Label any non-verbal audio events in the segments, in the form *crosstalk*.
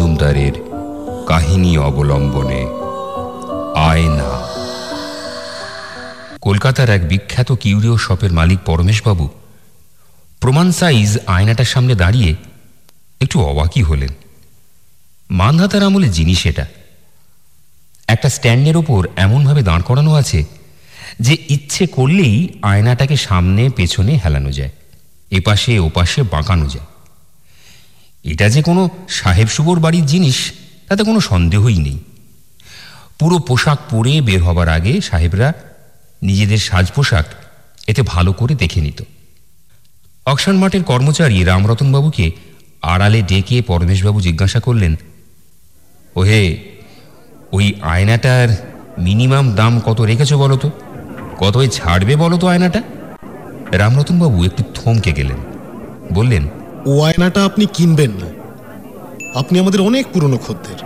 মজুমদারের কাহিনী অবলম্বনে আয়না। কলকাতার এক বিখ্যাত কিউরিও শপের মালিক পরমেশবাবু প্রমাণ সাইজ আয়নাটার সামনে দাঁড়িয়ে একটু অবাকই হলেন। মানধাতার আমলে জিনিস এটা। একটা স্ট্যান্ডের ওপর এমনভাবে দাঁড় করানো আছে যে ইচ্ছে করলেই আয়নাটাকে সামনে পেছনে হেলানো যায়, এপাশে ওপাশে বাঁকানো যায়। এটা যে কোনো সাহেব সুবর বাড়ির জিনিস, তাতে কোনো সন্দেহই নেই। পুরো পোশাক পরে বের হবার আগে সাহেবরা নিজেদের সাজ পোশাক এতে ভালো করে দেখে নিত। অকশন মাঠের কর্মচারী রামরতনবাবুকে আড়ালে ডেকে পরমেশবাবু জিজ্ঞাসা করলেন, ওহে, ওই আয়নাটার মিনিমাম দাম কত রেখেছো বলো তো? কত ছাড়বে বলো তো আয়নাটা? রামরতনবাবু একটু থমকে গেলেন। বললেন ও আয়নাটা আপনি কিনবেন না। আপনি আমাদের অনেক পুরনো খদ্দের।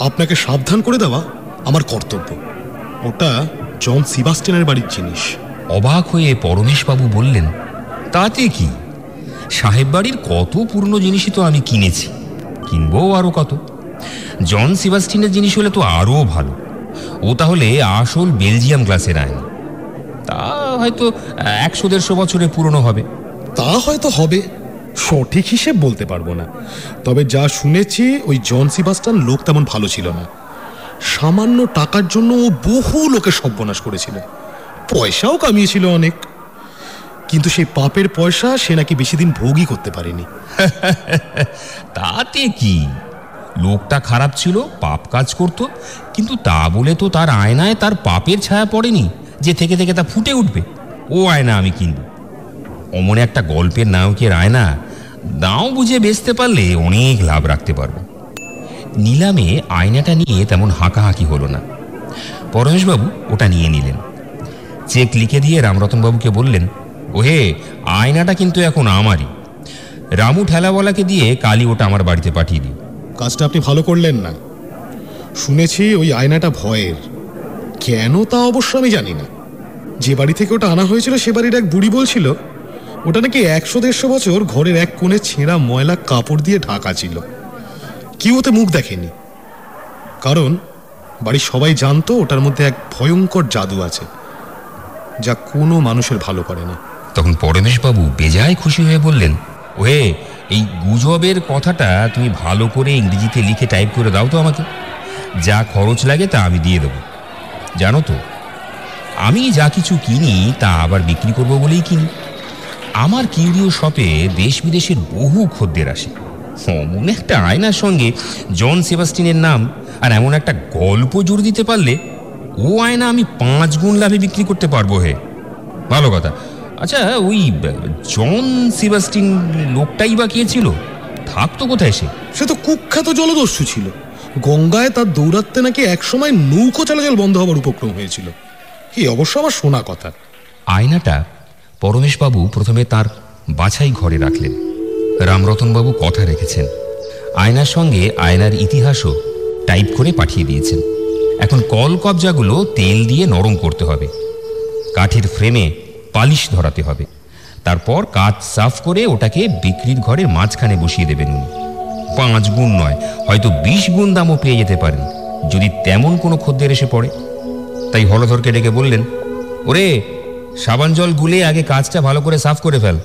আপনাকে সাবধান করে দেওয়া আমার কর্তব্য। ওটা জন সিবাস্টেনের বাড়ির জিনিস। অবাক হয়ে পরমেশবাবু বললেন তাতে কি? সাহেব বাড়ির কত পুরনো জিনিসই তো আমি কিনেছি। কিনবো আরও কত? জন সিবাস্টিনের জিনিস হলে তো আরও ভালো। ও তাহলে আসল বেলজিয়াম গ্লাসের আয়না। তা হয়তো একশো দেড়শো বছরে পুরনো হবে। তা হয়তো হবে। সঠিক হিসেব বলতে পারব না। তবে যা শুনেছি, ওই জন সিবাস্টান লোক তেমন ভালো ছিল না। সামান্য টাকার জন্য ও বহু লোকের সর্বনাশ করেছিল। পয়সাও কামিয়েছিল অনেক। কিন্তু সেই পাপের পয়সা সে নাকি বেশি দিন ভোগই করতে পারেনি। *laughs* তাতে কি? লোকটা খারাপ ছিল, পাপ কাজ করত, কিন্তু তা বলে তো তার আয়নায় তার পাপের ছায়া পড়েনি, যে থেকে থেকে তা ফুটে উঠবে। ও আয়না আমি কিনব। অমন একটা গল্পের নায়কের আয়না দাও বুঝে বেচতে পারলে অনেক লাভ রাখতে পারব। নিলামে আয়নাটা নিয়ে তেমন হাঁকাহাঁকি হলো না। পরমেশবাবু ওটা নিয়ে নিলেন। চেক লিখে দিয়ে রামরতনবাবুকে বললেন, ওহে, আয়নাটা কিন্তু এখন আমারই। রামু ঠেলাওয়ালাকে দিয়ে কালি ওটা আমার বাড়িতে পাঠিয়ে দিই কাজটা আপনি ভালো করলেন না। শুনেছি ওই আয়নাটা ভয়ের। কেন তা অবশ্য আমি জানি না। যে বাড়ি থেকে ওটা আনা হয়েছিল সে বাড়ির এক বুড়ি বলছিল ওটা নাকি একশো দেড়শো বছর ঘরের এক কোণে ছেঁড়া ময়লা কাপড় দিয়ে ঢাকা ছিল। কেউ ওতে মুখ দেখেনি। কারণ বাড়ির সবাই জানতো ওটার মধ্যে এক ভয়ঙ্কর জাদু আছে, যা কোনো মানুষের ভালো করে না তখন পরমেশবাবু বেজায় খুশি হয়ে বললেন, ওহে, এই গুজবের কথাটা তুমি ভালো করে ইংরেজিতে লিখে টাইপ করে দাও তো আমাকে। যা খরচ লাগে তা আমি দিয়ে দেবো। জানো তো, আমি যা কিছু কিনি তা আবার বিক্রি করব বলেই কিনি। আমার কিউরিও শপে দেশ বিদেশের বহু খদ্দের আসে। অমন একটা আয়নার সঙ্গে জন সেবাস্টিনের নাম আর এমন একটা গল্প জুড়ে দিতে পারলে ও আয়না আমি পাঁচ গুণ লাভে বিক্রি করতে পারব হে। ভালো কথা। আচ্ছা ওই জন সেবাস্টিন লোকটাই বা কে ছিল? থাকতো কোথায় সে? সে তো কুখ্যাত জলদস্যু ছিল। গঙ্গায় তার দৌড়াতে নাকি একসময় নৌকো চলাচল বন্ধ হবার উপক্রম হয়েছিল। এই অবশ্য আমার শোনা কথা। আয়নাটা পরমেশবাবু প্রথমে তার বাছাই ঘরে রাখলেন। রামরতনবাবু কথা রেখেছেন। আয়নার সঙ্গে আয়নার ইতিহাসও টাইপ করে পাঠিয়ে দিয়েছেন। এখন কল কবজাগুলো তেল দিয়ে নরম করতে হবে। কাঠের ফ্রেমে পালিশ ধরাতে হবে। তারপর কাঠ সাফ করে ওটাকে বিক্রির ঘরের মাঝখানে বসিয়ে দেবেন উনি। পাঁচ গুণ নয়, হয়তো বিশ গুণ দামও পেয়ে যেতে পারেন, যদি তেমন কোনো খদ্দের এসে পড়ে। তাই হলধরকে ডেকে বললেন, ওরে সাবান জল গুলে আগে কাজটা ভালো করে সাফ করে ফেল।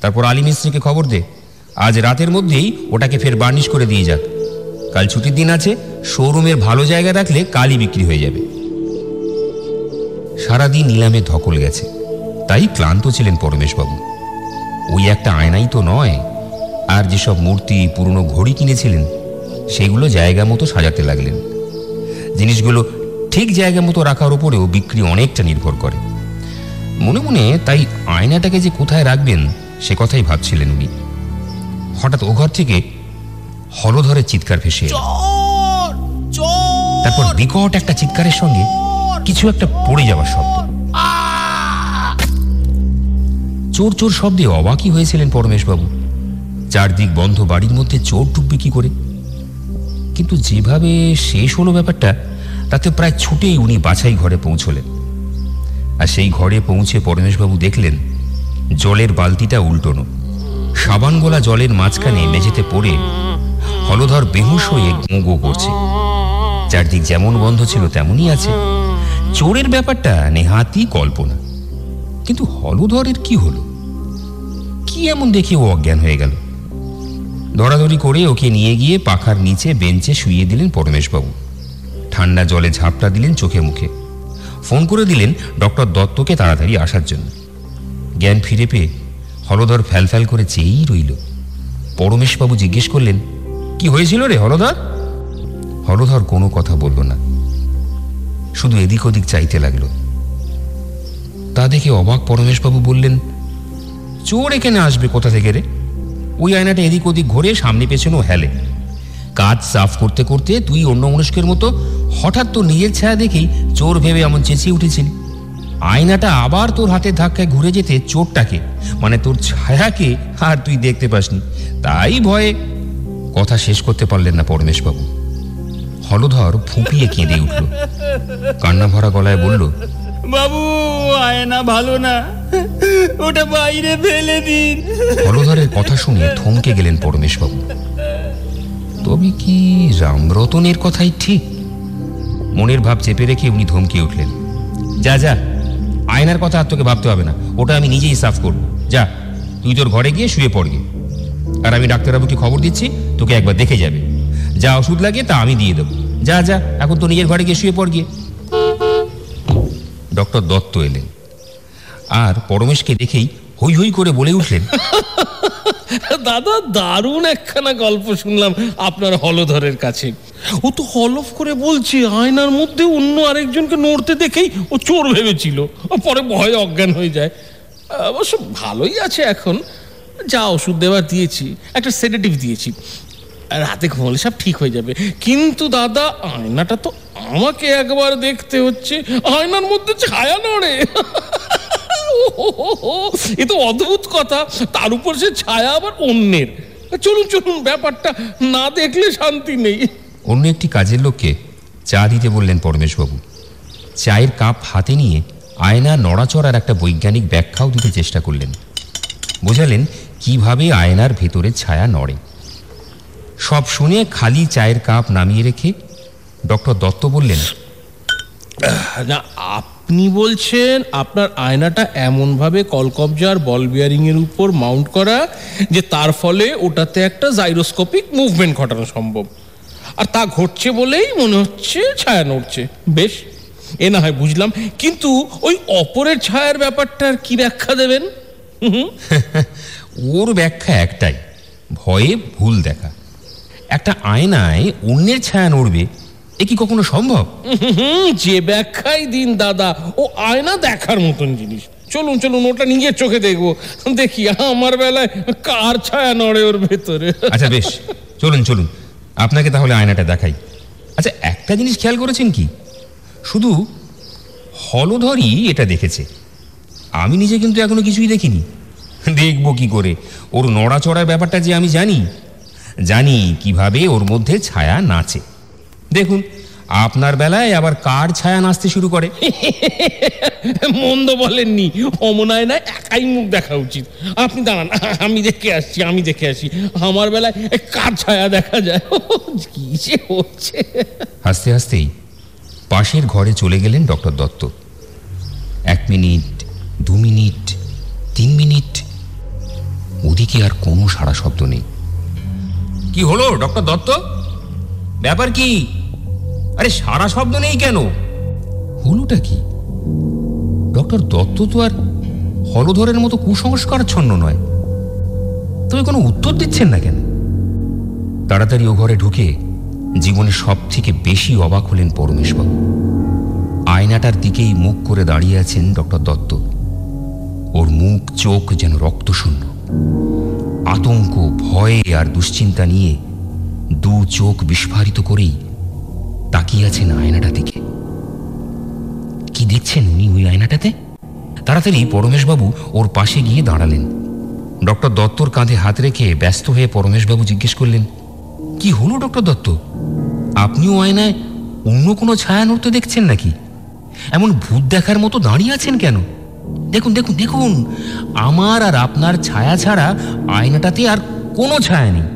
তারপর আলী মিস্ত্রিকে খবর দে। আজ রাতের মধ্যেই ওটাকে ফের বার্নিশ করে দিয়ে যাক। কাল ছুটির দিন আছে, শোরুমের ভালো জায়গা রাখলে কালই বিক্রি হয়ে যাবে। সারাদিন নিলামে ধকল গেছে। তাই ক্লান্ত ছিলেন পরমেশবাবু। ওই একটা আয়নাই তো নয়। আর যেসব মূর্তি, পুরনো ঘড়ি কিনেছিলেন, সেগুলো জায়গা মতো সাজাতে লাগলেন। জিনিসগুলো ঠিক জায়গা মতো রাখার উপরেও বিক্রি অনেকটা নির্ভর করে। মনে মনে তাই আয়নাটাকে যে কোথায় রাখবেন সে কথাই ভাবছিলেন উনি। হঠাৎ ও ঘর থেকে হলধরের চিৎকার ভেসে তারপর বিকট একটা চিৎকারের সঙ্গে কিছু একটা পড়ে যাওয়ার শব্দ। চোর! চোর শব্দে অবাকই হয়েছিলেন পরমেশবাবু। চারদিক বন্ধ বাড়ির মধ্যে চোর ঢুকবে কি করে? কিন্তু যেভাবে শেষ হলো ব্যাপারটা তাতে প্রায় ছুটেই উনি বাছাই ঘরে পৌঁছলেন। আর সেই ঘরে পৌঁছে পরমেশবাবু দেখলেন জলের বালতিটা উল্টোনো। সাবান গোলা জলের মাঝখানে মেঝেতে পড়ে হলধর বেহুশ হয়ে গোঁ করছে চারদিক যেমন বন্ধ ছিল তেমনই আছে। চোরের ব্যাপারটা নেহাতি কল্পনা। কিন্তু হলধরের কি হলো? কি এমন দেখে ও অজ্ঞান হয়ে গেল? ধরাধরি করে ওকে নিয়ে গিয়ে পাখার নিচে বেঞ্চে শুইয়ে দিলেন পরমেশবাবু। ঠান্ডা জলে ঝাপটা দিলেন চোখে মুখে। ফোন করে দিলেন ডক্টর দত্তকে তাড়াতাড়ি আসার জন্য। জ্ঞান ফিরে পেয়ে হলধর ফ্যালফ্যাল করে চেয়েই রইল। পরমেশবাবু জিজ্ঞেস করলেন, কি হয়েছিল রে হলধর? হলধর কোনো কথা বলল না। শুধু এদিক ওদিক চাইতে লাগল। তা দেখে অবাক পরমেশবাবু বললেন, চোর এখানে আসবে কোথা থেকে রে? ওই আয়নাটা এদিক ওদিক ঘুরে সামনে পেছনেও হেলে। কাজ সাফ করতে করতে তুই অন্য মনস্কের মতো হঠাৎ তোর নিজের ছায়া দেখেই চোর ভেবে এমন চেঁচিয়ে উঠেছিলি। আয়নাটা আবার তোর হাতের ধাক্কায় ঘুরে যেতে চোরটাকে মানে তোর ছায়াকে আর তুই দেখতে পাসনি। তাই ভয়ে কথা শেষ করতে পারলেন না পরমেশবাবু। হলধর ফুঁপিয়ে কেঁদে উঠল। কান্না ভরা গলায় বলল বাবু আয়না ভালো না। ওটা বাইরে ফেলে দিন। হলধরের কথা শুনে থমকে গেলেন পরমেশবাবু। তবে কি রামরতনের কথাই ঠিক? মনের ভাব চেপে রেখে উনি ধমকে উঠলেন। যা যা, আয়নার কথা আর তোকে ভাবতে হবে না। ওটা আমি নিজেই সাফ করব। যা, তুই তোর ঘরে গিয়ে শুয়ে পড় গিয়ে। আর আমি ডাক্তারবাবুকে খবর দিচ্ছি, তোকে একবার দেখে যাবে। যা ওষুধ লাগে তা আমি দিয়ে দেবো। যা যা, এখন তো নিজের ঘরে গিয়ে শুয়ে পড় গিয়ে ডক্টর দত্ত এলেন। আর পরমেশকে দেখেই হই হই করে বলে উঠলেন, দাদা, দারুণ একখানা গল্প শুনলাম আপনার হলধরের কাছে। ও তো হলফ করে বলছে, আয়নার মধ্যে অন্য আরেকজনকে নড়তে দেখেই ও চোর ভেবেছিল। ও পরে ভয়ে অজ্ঞান হয়ে যায়। অবশ্য ভালোই আছে এখন। যা ওষুধ দেওয়ার দিয়েছি, একটা সেডেটিভ দিয়েছি। রাতে ঘুমালে সব ঠিক হয়ে যাবে। কিন্তু দাদা, আয়নাটা তো আমাকে একবার দেখতে হচ্ছে। আয়নার মধ্যে ছায়া নড়ে। এ তো অদ্ভুত কথা। তার উপর সে ছায়া আবার অন্যের। চলুন চলুন, ব্যাপারটা না দেখলে শান্তি নেই। অন্য একটি কাজের লোককে চা দিতে বললেন পরমেশবাবু। চায়ের কাপ হাতে নিয়ে আয়না নড়াচড়ার একটা বৈজ্ঞানিক ব্যাখ্যাও দিতে চেষ্টা করলেন। বোঝালেন কীভাবে আয়নার ভেতরে ছায়া নড়ে। সব শুনে খালি চায়ের কাপ নামিয়ে রেখে ডক্টর দত্ত বললেন, না, আপনি বলছেন আপনার আয়নাটা এমনভাবে কলকবজার বল বিয়ারিং এর উপর মাউন্ট করা যে তার ফলে ওটাতে একটা জাইরোস্কোপিক মুভমেন্ট ঘটানো সম্ভব। আর তা ঘটছে বলেই মনে হচ্ছে ছায়া নড়ছে। বেশ এ না হয় বুঝলাম। কিন্তু ওই অপরের ছায়ার ব্যাপারটার কি ব্যাখ্যা দেবেন? ওর ব্যাখ্যা একটাই ভয়ে ভুল দেখা। একটা আয়নায় অন্যের ছায়া নড়বে এ কি কখনো সম্ভব? যে ব্যাখ্যাই দিন দাদা ও আয়না দেখার মতন জিনিস। চলুন চলুন ওটা নিজের চোখে দেখব। দেখি আমার বেলায় কার ছায়া নড়ে ওর ভেতরে। আচ্ছা বেশ চলুন চলুন। আপনাকে তাহলে আয়নাটা দেখাই। আচ্ছা একটা জিনিস খেয়াল করেছেন কি? শুধু হলধরই এটা দেখেছে। আমি নিজে কিন্তু এখনও কিছুই দেখিনি। দেখব কি করে? ওর নড়াচড়ার ব্যাপারটা যে আমি জানি জানি কীভাবে ওর মধ্যে ছায়া নাচে। দেখুন আপনার বেলায় আবার কার ছায়া নাচতে শুরু করে? মন্দ বলেননি। অমনায় না একাই মুখ দেখা উচিত। আপনি দাঁড়ান আমি দেখে আসছি আমি দেখে আসি আমার বেলায় কার ছায়া দেখা যায়? কি যে হচ্ছে? হাসতে হাসতেই পাশের ঘরে চলে গেলেন ডক্টর দত্ত। এক মিনিট দু মিনিট তিন মিনিট ওদিকে আর কোনো সাড়া শব্দ নেই। কি হলো ডক্টর দত্ত? ব্যাপার কি? আরে সারা শব্দ নেই কেন? হলোটা কি? ডক্টর দত্ত তো আর হলধরের মতো কুসংস্কারচ্ছন্ন নয়। তুমি কোনো উত্তর দিচ্ছেন না কেন? তাড়াতাড়ি ও ঘরে ঢুকে জীবনে সব থেকে বেশি অবাক হলেন পরমেশবাবু। আয়নাটার দিকেই মুখ করে দাঁড়িয়ে আছেন ডক্টর দত্ত। ওর মুখ, চোখ যেন রক্তশূন্য। আতঙ্ক, ভয়ে আর দুশ্চিন্তা নিয়ে দু চোখ বিস্ফারিত করেই তাকিয়ে আছেন আয়নাটা দিকে। কি দেখছেন উনি ওই আয়নাটাতে? তাড়াতাড়ি পরমেশবাবু ওর পাশে গিয়ে দাঁড়ালেন। ডক্টর দত্তর কাঁধে হাত রেখে ব্যস্ত হয়ে পরমেশবাবু জিজ্ঞেস করলেন, কি হলো ডক্টর দত্ত? আপনিও আয়নায় অন্য কোনো ছায়া নড়তে দেখছেন নাকি? এমন ভূত দেখার মতো দাঁড়িয়ে আছেন কেন? দেখুন দেখুন দেখুন, আমার আর আপনার ছায়া ছাড়া আয়নাটাতে আর কোনো ছায়া নেই।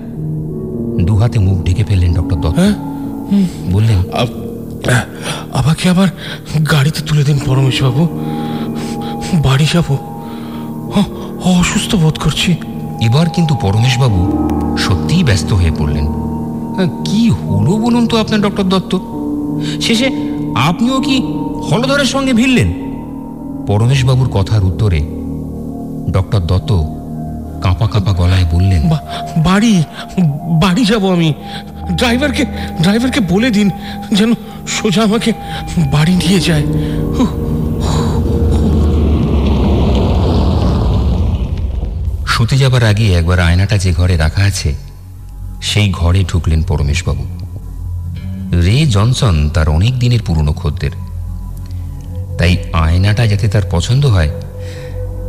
দু হাতে মুখ ঢেকে ফেললেন ডক্টর দত্ত। হ্যাঁ? বললেন আমাকে আবার গাড়িতে তুলে দিন পরমেশবাবু। বাড়ি যাব। অ- অসুস্থ বোধ করছি। এবার কিন্তু পরমেশবাবু সত্যিই ব্যস্ত হয়ে পড়লেন। হ্যাঁ, কি হলো বলুন তো আপনার ডক্টর দত্ত? শেষে আপনিও কি হলধরের সঙ্গে ভিড়লেন? পরমেশবাবুর কথার উত্তরে ডক্টর দত্ত কাঁপা কাঁপা গলায় বললেন বাড়ি বাড়ি যাব আমি। ড্রাইভারকে ড্রাইভারকে বলে দিন যেন সোজা আমাকে বাড়ি নিয়ে যায়। শুতে যাবার আগে একবার আয়নাটা যে ঘরে রাখা আছে, সেই ঘরে ঢুকলেন পরমেশবাবু। রে জনসন, তার অনেক দিনের পুরনো খদ্দের। তাই আয়নাটা যাতে তার পছন্দ হয়,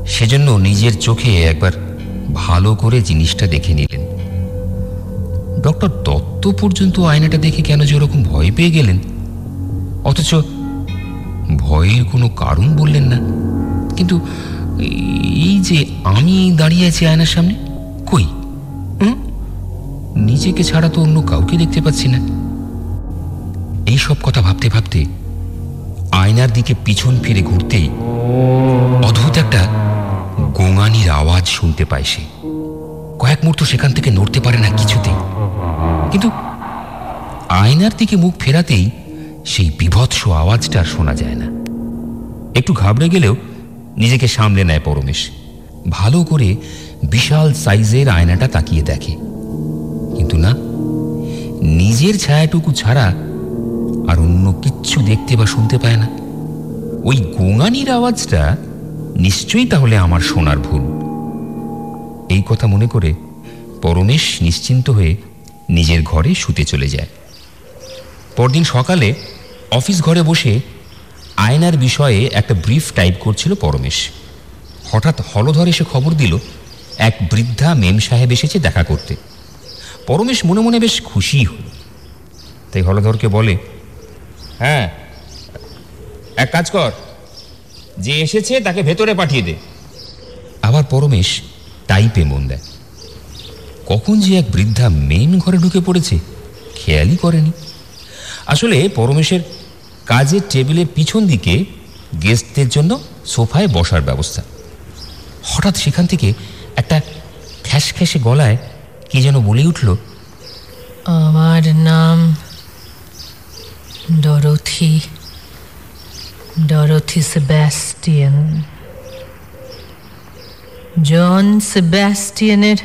সেজন্য নিজের চোখে একবার ভালো করে জিনিসটা দেখে নিলেন। ডক্টর দত্ত পর্যন্ত আয়নাটা দেখে কেন যে ওরকম ভয় পেয়ে গেলেন? অথচ ভয়ের কোনো কারণ বললেন না। কিন্তু এই যে আমি দাঁড়িয়ে আছি আয়নার সামনে, কই? নিজেকে ছাড়া তো অন্য কাউকে দেখতে পাচ্ছি না। এই সব কথা ভাবতে ভাবতে আয়নার দিকে পিছন ফিরে ঘুরতেই অদ্ভুত একটা গোঙানির আওয়াজ শুনতে পায় সে। কয়েক মুহূর্ত সেখান থেকে নড়তে পারে না কিছুতেই। কিন্তু আয়নার দিকে মুখ ফেরাতেই সেই বিভৎস আওয়াজটা আর শোনা যায় না। একটু ঘাবড়ে গেলেও নিজেকে সামলে নেয় পরমেশ। ভালো করে বিশাল সাইজের আয়নাটা তাকিয়ে দেখে। কিন্তু না, নিজের ছায়াটুকু ছাড়া আর অন্য কিচ্ছু দেখতে বা শুনতে পায় না। ওই গোঙানির আওয়াজটা নিশ্চয়ই তাহলে আমার শোনার ভুল। এই কথা মনে করে পরমেশ নিশ্চিন্ত হয়ে নিজের ঘরে শুতে চলে যায়। পরদিন সকালে অফিস ঘরে বসে আয়নার বিষয়ে একটা ব্রিফ টাইপ করছিল পরমেশ। হঠাৎ হলধর এসে খবর দিল, এক বৃদ্ধা মেম সাহেব এসেছে দেখা করতে। পরমেশ মনে মনে বেশ খুশি হল। তাই হলধরকে বলে হ্যাঁ এক কাজ কর, যে এসেছে তাকে ভেতরে পাঠিয়ে দে। আবার পরমেশ টাইপে মন দেয়। কখন যে এক বৃদ্ধা মেন ঘরে ঢুকে পড়েছে, খেয়ালই করেনি। আসলে পরমেশের কাজের টেবিলের পিছন দিকে গেস্টদের জন্য সোফায় বসার ব্যবস্থা। হঠাৎ সেখান থেকে একটা খ্যাস খ্যাসে গলায় কি যেন বলে উঠল, আমার নাম ডরথি, ডরোথি সেবাস্টিয়ান। জন সেবাস্টিয়ানের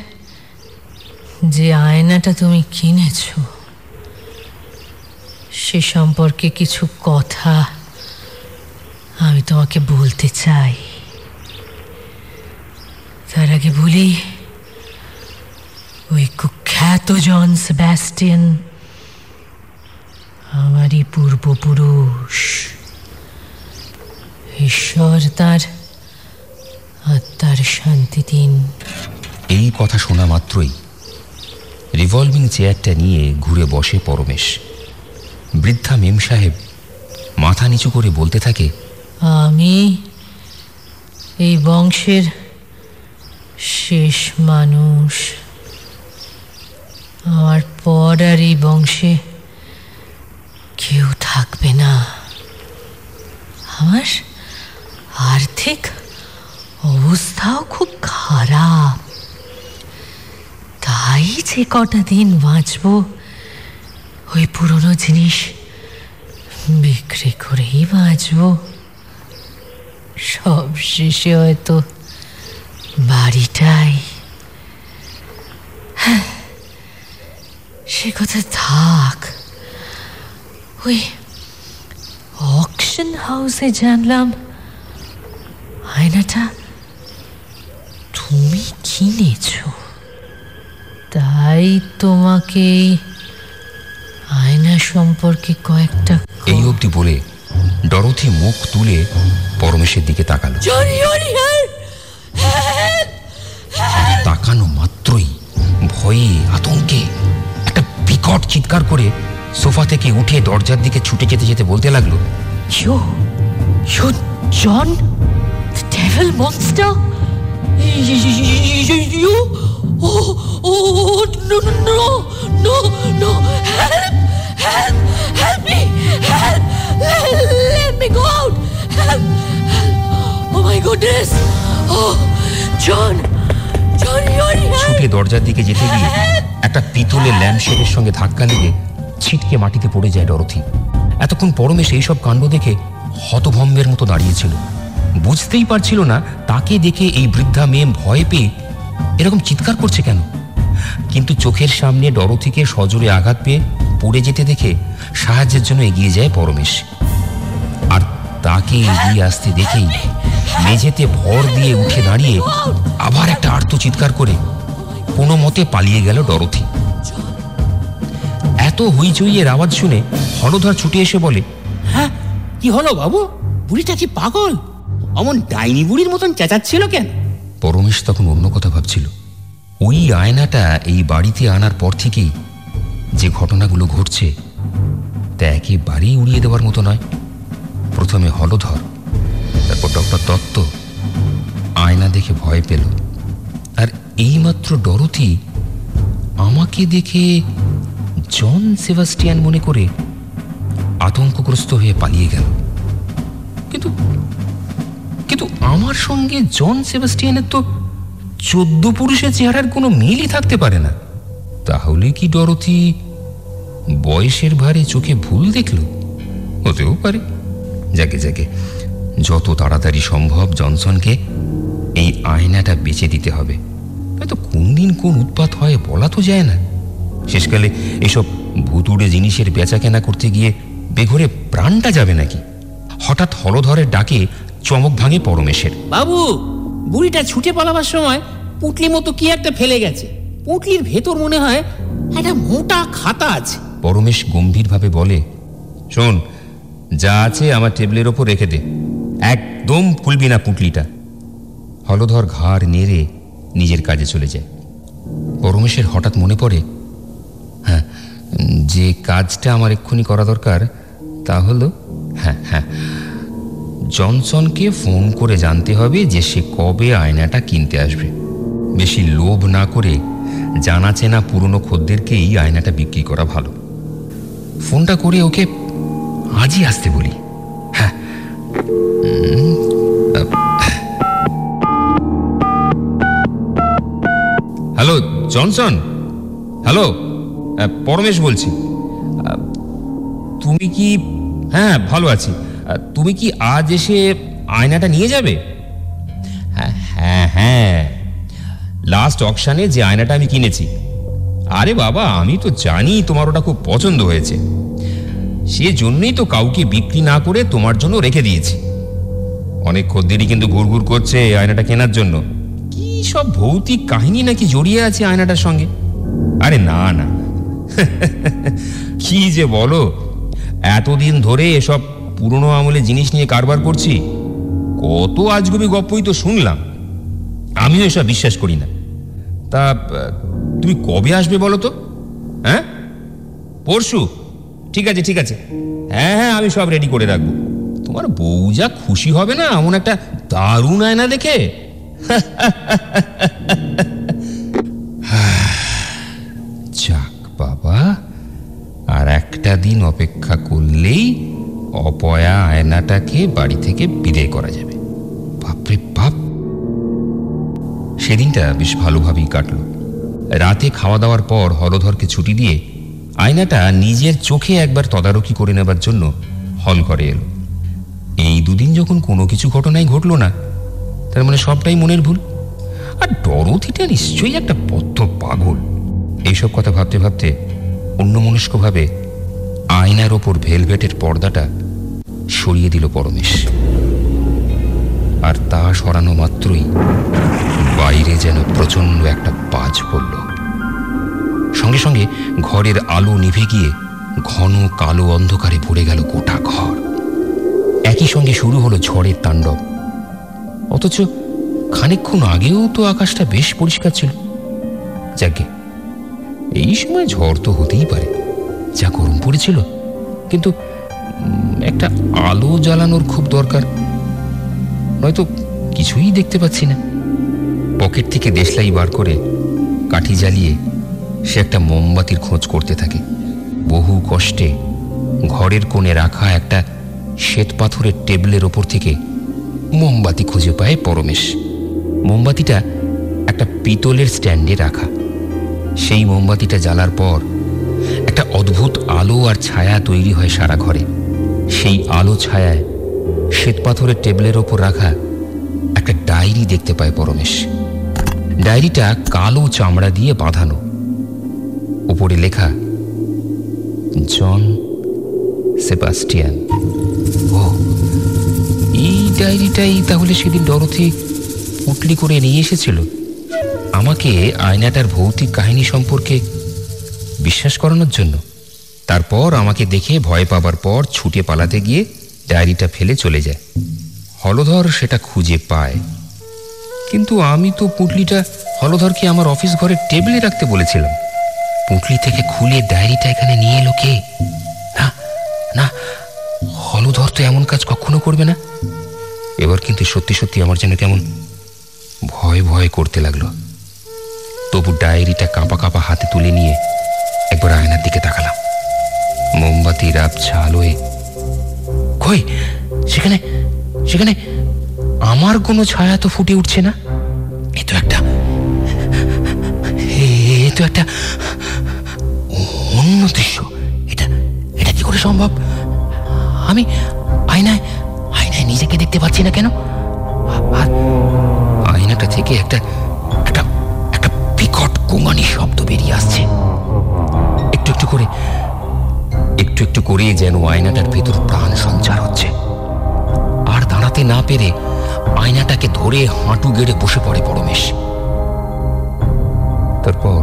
যে আয়নাটা তুমি কিনেছ, সে সম্পর্কে কিছু কথা আমি তোমাকে বলতে চাই। তার আগে বলি, ওই কুখ্যাত জন সেবাস্টিয়ান আমারই পূর্বপুরুষ। ঈশ্বর তার আত্মার শান্তি দিন এই কথা শোনা মাত্রই রিভলভিং চেয়ারটা নিয়ে ঘুরে বসে পরমেশ। বৃদ্ধা মেম সাহেব মাথা নিচু করে বলতে থাকে, আমি এই বংশের শেষ মানুষ। আমার পর আর এই বংশে কেউ থাকবে না। আমার আর্থিক অবস্থাও খুব খারাপ। তাই যে কটা দিন বাঁচব ওই পুরনো জিনিস বিক্রি করেই বাঁচব। সব শেষে হয়তো বাড়িটাই। হ্যাঁ, সে কথা থাক। ওই অকশন হাউসে জানলাম আয়নাটা তুমি কিনেছো। তাই তোমাকে আয়না সম্পর্কে কয়েকটা এই অবধি বলে ডরথি মুখ তুলে পরমেশের দিকে তাকালো জনি জনি তাকানো মাত্রই ভয়ে আতঙ্কে একটা বিকট চিৎকার করে সোফা থেকে উঠে দরজার দিকে ছুটে যেতে যেতে বলতে লাগল You, you, John, the devil monster. Oh, oh, no, no, no, no, help, help, help me, help, let, me go out, help, help. Oh my goodness, oh, John, John, you're ছুটে দরজার দিকে যেতে গিয়ে একটা পিতলের ল্যাম্পশেডের সঙ্গে ধাক্কা লেগে ছিটকে মাটিতে পড়ে যায় ডরথি এতক্ষণ পরমেশ এইসব কাণ্ড দেখে হতভম্বের মতো দাঁড়িয়েছিল বুঝতেই পারছিল না তাকে দেখে এই বৃদ্ধা মেয়ে ভয় পেয়ে এরকম চিৎকার করছে কেন? কিন্তু চোখের সামনে ডরথিকে সজোরে আঘাত পেয়ে পড়ে যেতে দেখে সাহায্যের জন্য এগিয়ে যায় পরমেশ। আর তাকে এগিয়ে আসতে দেখেই মেঝেতে ভর দিয়ে উঠে দাঁড়িয়ে আবার একটা আর্ত চিৎকার করে কোনো মতে পালিয়ে গেল ডরথি। এত হইচইয়ের আওয়াজ শুনে হলধর ছুটে এসে বলে হ্যাঁ কি হলো বাবু? বুড়িটা কি পাগল? অমন ডাইনি বুড়ির মতন চেঁচাচ্ছিল কেন? পরমেশ তখন অন্য কথা ভাবছিল। ওই আয়নাটা এই বাড়িতে আনার পর থেকেই যে ঘটনাগুলো ঘটছে, তা একেবারেই উড়িয়ে দেওয়ার মতো নয়। প্রথমে হলধর, তারপর ডক্টর দত্ত। আয়না দেখে ভয় পেল। আর এইমাত্র ডরথি আমাকে দেখে জন সেবাস্টিয়ান মনে করে আতঙ্কগ্রস্ত হয়ে পালিয়ে গেল। কিন্তু কিন্তু আমার সঙ্গে জন সেবাস্টিয়ানের তো চোদ্দ পুরুষের চেহারার কোনো মিলই থাকতে পারে না। তাহলে কি ডরতি বয়সের ভারে চোখে ভুল দেখল? হতেও পারে। যাকে যাকে। যত তাড়াতাড়ি সম্ভব জনসনকে এই আয়নাটা বেচে দিতে হবে। হয়তো কোন দিন কোন উৎপাত হয় বলা তো যায় না। শেষকালে এসব ভুতুড়ে জিনিসের বেচা কেনা করতে গিয়ে বেঘরে প্রাণটা যাবে নাকি? হঠাৎ হলধরের ডাকে চমক ভাঙে পরমেশের। বাবু বুড়িটা ছুটে পালাবার সময় পুটলি মতো কি একটা ফেলে গেছে। পুটলির ভেতর মনে হয় একটা মোটা খাতা আছে। পরমেশ গম্ভীরভাবে বলে শোন যা আছে আমার টেবিলের ওপর রেখে দে। একদম খুলবি না পুটলিটা। হলধর ঘাড় নেড়ে নিজের কাজে চলে যায়। পরমেশের হঠাৎ মনে পড়ে হ্যাঁ যে কাজটা আমার এক্ষুনি করা দরকার তা হলো হ্যাঁ হ্যাঁ জনসনকে ফোন করে জানতে হবে যে সে কবে আয়নাটা কিনতে আসবে। বেশি লোভ না করে জানা চেনা পুরনো খদ্দেরকেই আয়নাটা বিক্রি করা ভালো। ফোনটা করে ওকে আজই আসতে বলি। হ্যাঁ। Hello, Johnson? হ্যালো পরমেশ বলছি। তুমি কি হ্যাঁ ভালো আছি। তুমি কি আজ এসে আয়নাটা নিয়ে যাবে? হ্যাঁ হ্যাঁ হ্যাঁ। লাস্ট অকশানে যে আয়নাটা আমি কিনেছি। আরে বাবা, আমি তো জানি তোমার ওটা খুব পছন্দ হয়েছে। সে জন্যই তো কাউকে বিক্রি না করে তোমার জন্য রেখে দিয়েছি। অনেক খদ্দেরই কিন্তু ঘুরঘুর করছে আয়নাটা কেনার জন্য। কি সব ভৌতিক কাহিনী নাকি জড়িয়ে আছে আয়নাটার সঙ্গে? আরে না না। *laughs* কি যে বলো, এতদিন ধরে এসব পুরনো আমলে জিনিস নিয়ে কারবার করছি? কত আজগুবি গপ্পই তো শুনলাম। আমিও এসব বিশ্বাস করি না। তা তুমি কবে আসবে বলো তো? হ্যাঁ? পরশু। ঠিক আছে ঠিক আছে। হ্যাঁ হ্যাঁ আমি সব রেডি করে রাখব। তোমার বউ যা খুশি হবে না, এমন একটা দারুণ আয়না দেখে? *laughs* যাক বাবা, আর একটা দিন অপেক্ষা করলেই অপয়া আয়নাটাকে বাড়ি থেকে বিদায় করা যাবে। বাপরে বাপ। সেদিনটা বেশ ভালোভাবেই কাটল। রাতে খাওয়া দাওয়ার পর হলধরকে ছুটি দিয়ে আয়নাটা নিজের চোখে একবার তদারকি করে নেবার জন্য হল ঘরে এলো। এই দুদিন যখন কোনো কিছু ঘটনাই ঘটলো না, তার মানে সবটাই মনের ভুল। আর ডরথিটা নিশ্চয়ই একটা বদ্ধ পাগল। এইসব কথা ভাবতে ভাবতে অন্যমনস্কভাবে আয়নার ওপর ভেলভেটের পর্দাটা সরিয়ে দিল পরমেশ। আর তা সরানো মাত্রই বাইরে যেন প্রচণ্ড একটা পাজ পড়ল। সঙ্গে সঙ্গে ঘরের আলো নিভে গিয়ে ঘন কালো অন্ধকারে ভরে গেল গোটা ঘর। একই সঙ্গে শুরু হলো ঝড়ের তাণ্ডব। অথচ খানিকক্ষণ আগেও তো আকাশটা বেশ পরিষ্কার ছিল। যাকে এই সময় ঝড় তো হতেই পারে। যা গরম পড়েছিল। কিন্তু একটা আলো জ্বালানোর খুব দরকার। নয়তো কিছুই দেখতে পাচ্ছি না। পকেট থেকে দেশলাই বার করে কাঠি জ্বালিয়ে সে একটা মোমবাতির খোঁজ করতে থাকে। বহু কষ্টে ঘরের কোণে রাখা একটা শ্বেত পাথরের টেবিলের ওপর থেকে মোমবাতি খুঁজে পায় পরমেশ। মোমবাতিটা একটা পিতলের স্ট্যান্ডে রাখা। সেই মোমবাতিটা জ্বালার পর একটা অদ্ভুত আলো আর ছায়া তৈরি হয় সারা ঘরে। সেই আলো ছায়ায় শ্বেতপাথরের টেবিলের ওপর রাখা একটা ডায়েরি দেখতে পায় পরমেশ। ডায়েরিটা কালো চামড়া দিয়ে বাঁধানো। উপরে লেখা, জন সেবাস্টিয়ান। ও এই ডায়েরিটাই তাহলে সেদিন ডরথি উটলি করে নিয়ে এসেছিল? আমাকে আয়নাটার ভৌতিক কাহিনী সম্পর্কে বিশ্বাস করানোর জন্য। তারপর আমাকে দেখে ভয় পাবার পর ছুটে পালাতে গিয়ে ডায়েরিটা ফেলে চলে যায়। হলধর সেটা খুঁজে পায়। কিন্তু আমি তো পুঁটলিটা হলধরকে আমার অফিস ঘরের টেবিলে রাখতে বলেছিলাম। পুঁটলি থেকে খুলে ডায়েরিটা এখানে নিয়ে এলো কে? না না, হলধর তো এমন কাজ কখনো করবে না। এবার কিন্তু সত্যি সত্যি আমার যেন কেমন ভয় ভয় করতে লাগল। তবু ডায়েরিটা কাঁপা কাঁপা হাতে তুলে নিয়ে একবার আয়নার দিকে তাকালাম। মোমবাতির আবছা আলোয় কই? সেখানে সেখানে আমার কোনো ছায়া তো ফুটে উঠছে না? এ তো একটা এ তো একটা অন্য দৃশ্য। এটা এটা কি করে সম্ভব? আমি আয়নায় আয়নায় নিজেকে দেখতে পাচ্ছি না কেন? আয়নাটা থেকে একটা বিকট শব্দ বেরিয়ে আসছে। একটু একটু করে, একটু একটু করে যেন আয়নাটার ভেতর প্রাণ সঞ্চার হচ্ছে। আর দাঁড়াতে না পেরে আয়নাটাকে ধরে হাঁটু গেড়ে বসে পড়ে পরমেশ। তারপর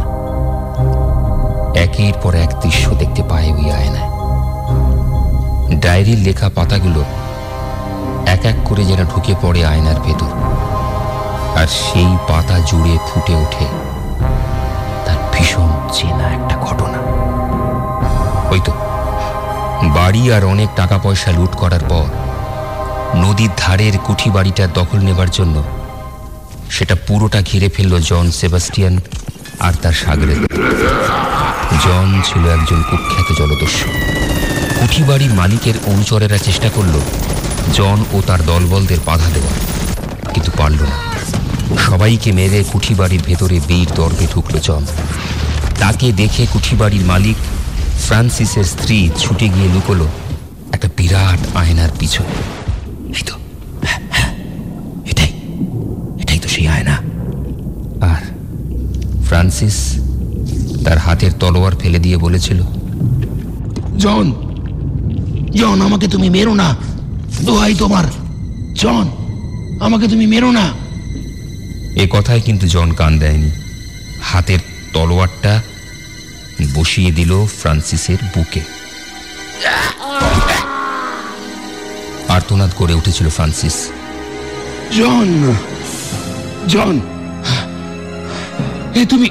একের পর এক দৃশ্য দেখতে পায় ওই আয়নায়। ডায়েরির লেখা পাতাগুলো এক এক করে যেন ঢুকে পড়ে আয়নার ভেতর। আর সেই পাতা জুড়ে ফুটে ওঠে ভীষণ চেনা একটা ঘটনা। ওই তো। বাড়ি আর অনেক টাকা পয়সা লুট করার পর নদীর ধারের কুঠি বাড়িটার দখল নেবার জন্য সেটা পুরোটা ঘিরে ফেলল জন সেবাস্টিয়ান আর তার সাগরে। জন ছিল একজন কুখ্যাত জলদস্যু। কুঠি বাড়ির মালিকের অনুচরেরা চেষ্টা করল জন ও তার দলবলদের বাধা দেওয়া কিন্তু পারল না। সবাইকে মেরে কুঠিবাড়ির ভেতরে বীর দর্বে ঢুকল জন তাকে দেখে কুঠিবাড়ির মালিক ফ্রান্সিসের স্ত্রী ছুটে গিয়ে লুকোলো একটা বিরাট আয়নার পিছনে। হ্যাঁ, হ্যাঁ, এটাই এটাই তো সেই আয়না। আর ফ্রান্সিস তার হাতের তলোয়ার ফেলে দিয়ে বলেছিল জন জন আমাকে তুমি মেরো না। দোহাই তোমার। জন আমাকে তুমি মেরো না। এ কথায় কিন্তু জন কান দেয়নি। হাতের তলোয়ারটা বসিয়ে দিল ফ্রান্সিসের বুকে। আর্তনাদ করে উঠেছিল ফ্রান্সিস। জন জন এ তুমি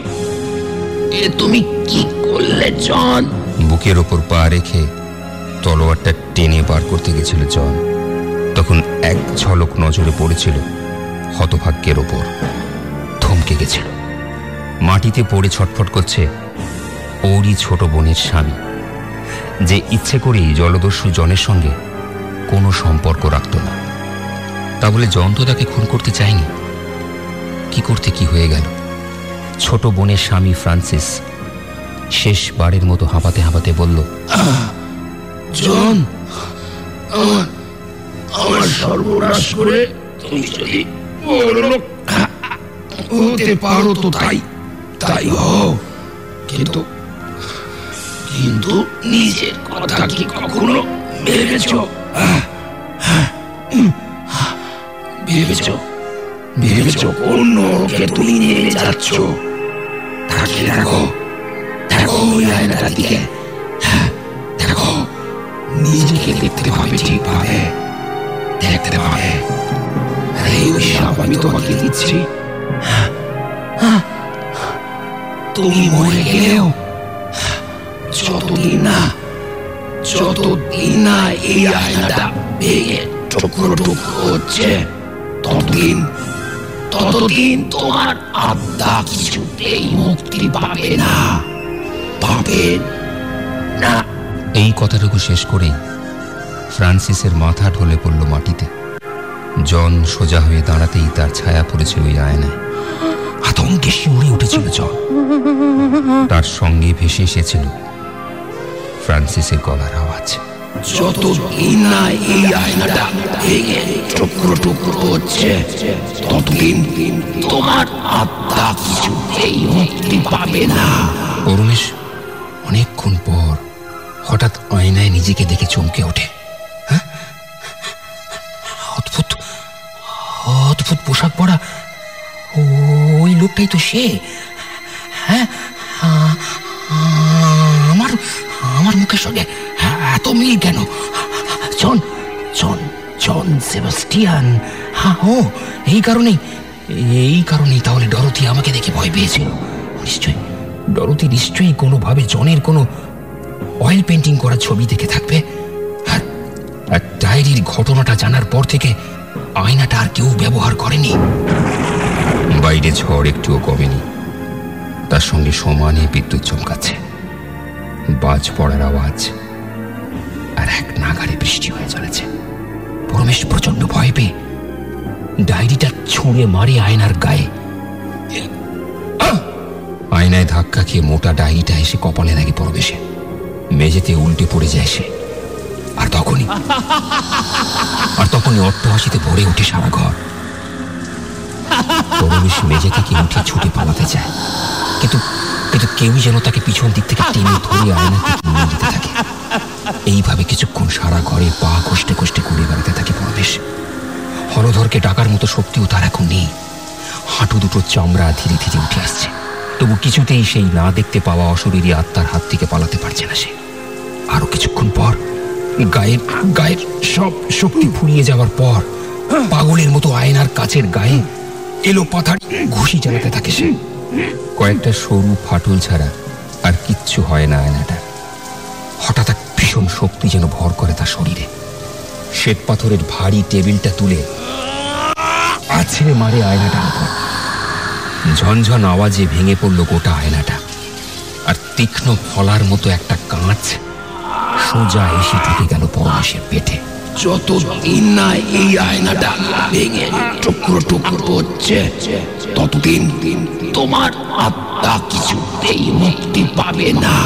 এ তুমি কি করলে জন? বুকের ওপর পা রেখে তলোয়ারটা টেনে বার করতে গেছিল জন। তখন এক ঝলক নজরে পড়েছিল হতভাগ্যের ওপর থমকে গেছিল। মাটিতে পড়ে ছটফট করছে ওরই ছোট বোনের স্বামী, যে ইচ্ছে করেই জলদস্যু জনের সঙ্গে কোনো সম্পর্ক রাখত না। তা বলে জন তো তাকে খুন করতে চায়নি? কি করতে কি হয়ে গেল? ছোট বোনের স্বামী ফ্রান্সিস শেষবারের মতো হাঁপাতে হাঁপাতে বলল, জন, আমার আমার সর্বনাশ করে তুমি যদি বড়লোক হতে পারো তো তাই। তাই হও। কিন্তু কিন্তু নিজের কথা কি কখনো ভেবেছ ভেবেছ ভেবেছ কোন নরকে তুমি নিয়ে যাচ্ছ? তাকিয়ে দেখো। দেখো ওই আয়নাটার দিকে। দেখো। নিজেকে দেখতে পাবে ঠিকভাবে দেখতে পাবে। এই আমি তোমাকে দিচ্ছি। তুমি মরে গেলেও যতদিন না যতদিন না এই আয়নাটা ভেঙে টুকরো টুকরো হচ্ছে ততদিন ততদিন তোমার আত্মা কিছুতেই মুক্তি পাবে না পাবেন না। এই কথাটুকু শেষ করেই ফ্রান্সিসের মাথা ঢলে পড়ল মাটিতে। জন সোজা হয়ে দাঁড়াতেই তার ছায়া পড়েছে ওই আয়নায়। আতঙ্কে শিউরে উঠেছিল জন। তার সঙ্গে ভেসে এসেছিল ফ্রান্সিসের গলার আওয়াজ। যতদিন না এই আয়নাটা ভেঙে টুকরো টুকরো হচ্ছে ততদিন তোমার আত্মা কিছুতেই মুক্তি পাবে না। পরমেশ অনেকক্ষণ পর হঠাৎ আয়নায় নিজেকে দেখে চমকে ওঠে। হ্যাঁ? অদ্ভুত। অদ্ভুত পোশাক পরা। ওই লোকটাই তো সে। হ্যাঁ আমার আমার মুখের সঙ্গে এত মিল কেন? John John John Sebastian. হ্যাঁ ও, এই কারণেই এই কারণেই তাহলে ডরথি আমাকে দেখে ভয় পেয়েছিল। নিশ্চয়ই, ডরথি নিশ্চয়ই কোনোভাবে জনের কোনো অয়েল পেন্টিং করা ছবি দেখে থাকবে। আর ডায়েরির ঘটনাটা জানার পর থেকে আয়নাটা আর কেউ ব্যবহার করেনি। বাইরে ঝড় একটুও কমেনি। তার সঙ্গে সমানে বিদ্যুৎ চমকাচ্ছে। বাজ পড়ার আওয়াজ আর এক নাগারে বৃষ্টি হয়ে চলেছে। পরমেশ প্রচণ্ড ভয় পেয়ে ডায়েরিটা ছুঁড়ে মারে আয়নার গায়ে! আয়নায় ধাক্কা খেয়ে মোটা ডায়েরিটা এসে কপালে লাগে পরবেশে মেঝেতে উল্টে পড়ে যায় সে। আর তখনই আর তখনই অট্টহাসিতে ভরে ওঠে সারা ঘর। মেঝে থেকে উঠে ছুটে পালাতে চায়। কিন্তু কিন্তু কেউই যেন তাকে পিছন দিক থেকে টেনে ধরে আয়না নিয়ে যেতে থাকে। এইভাবে কিছুক্ষণ সারা ঘরে পা কষ্টে কষ্টে ঘুরে বেড়াতে থাকে ডাকার মতো শক্তিও তার এখন নেই। হাঁটু দুটো চামড়া ধীরে ধীরে উঠে আসছে। তবু কিছুতেই সেই না দেখতে পাওয়া অশরীরী আত্মার হাত থেকে পালাতে পারছে না সে। আরও কিছুক্ষণ পর গায়ের গায়ের সব শক্তি ফুরিয়ে যাওয়ার পর পাগলের মতো আয়নার কাছের গায়ে এলো পাথার ঘুষি চালাতে থাকে সে। কয়েকটা সরু ফাটল ছাড়া আর কিচ্ছু হয় না আয়নাটা। হঠাৎ এক ভীষণ শক্তি যেন ভর করে তার শরীরে। শ্বেত পাথরের ভারী টেবিলটা তুলে আছড়ে মারে আয়নাটার উপর। ঝনঝন আওয়াজে ভেঙে পড়ল গোটা আয়নাটা। আর তীক্ষ্ণ ফলার মতো একটা কাঁচ সোজা এসে ঢুকে গেল পরমেশের পেটে। যতদিন না এই আয়নাটা ভেঙে টুকরো টুকরো হচ্ছে ততদিন তোমার আত্মা কিছুতেই মুক্তি পাবে না।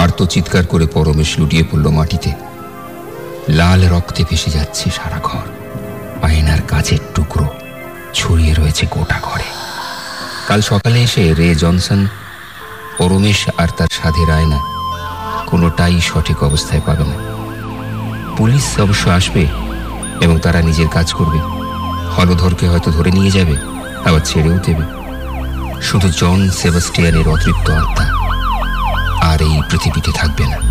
আর তো চিৎকার করে পরমেশ লুটিয়ে পড়ল মাটিতে। লাল রক্তে ভেসে যাচ্ছে সারা ঘর। আয়নার কাজের টুকরো ছড়িয়ে রয়েছে গোটা ঘরে। কাল সকালে এসে রে জনসন পরমেশ আর তার সাধের আয়না কোনোটাই সঠিক অবস্থায় পাবে না। পুলিশ অবশ্য আসবে এবং তারা নিজের কাজ করবে। হলধরকে হয়তো ধরে নিয়ে যাবে, আবার ছেড়েও দেবে। শুধু জন সেবাস্টিয়ানের অতৃপ্ত আত্মা আর এই পৃথিবীতে থাকবে না।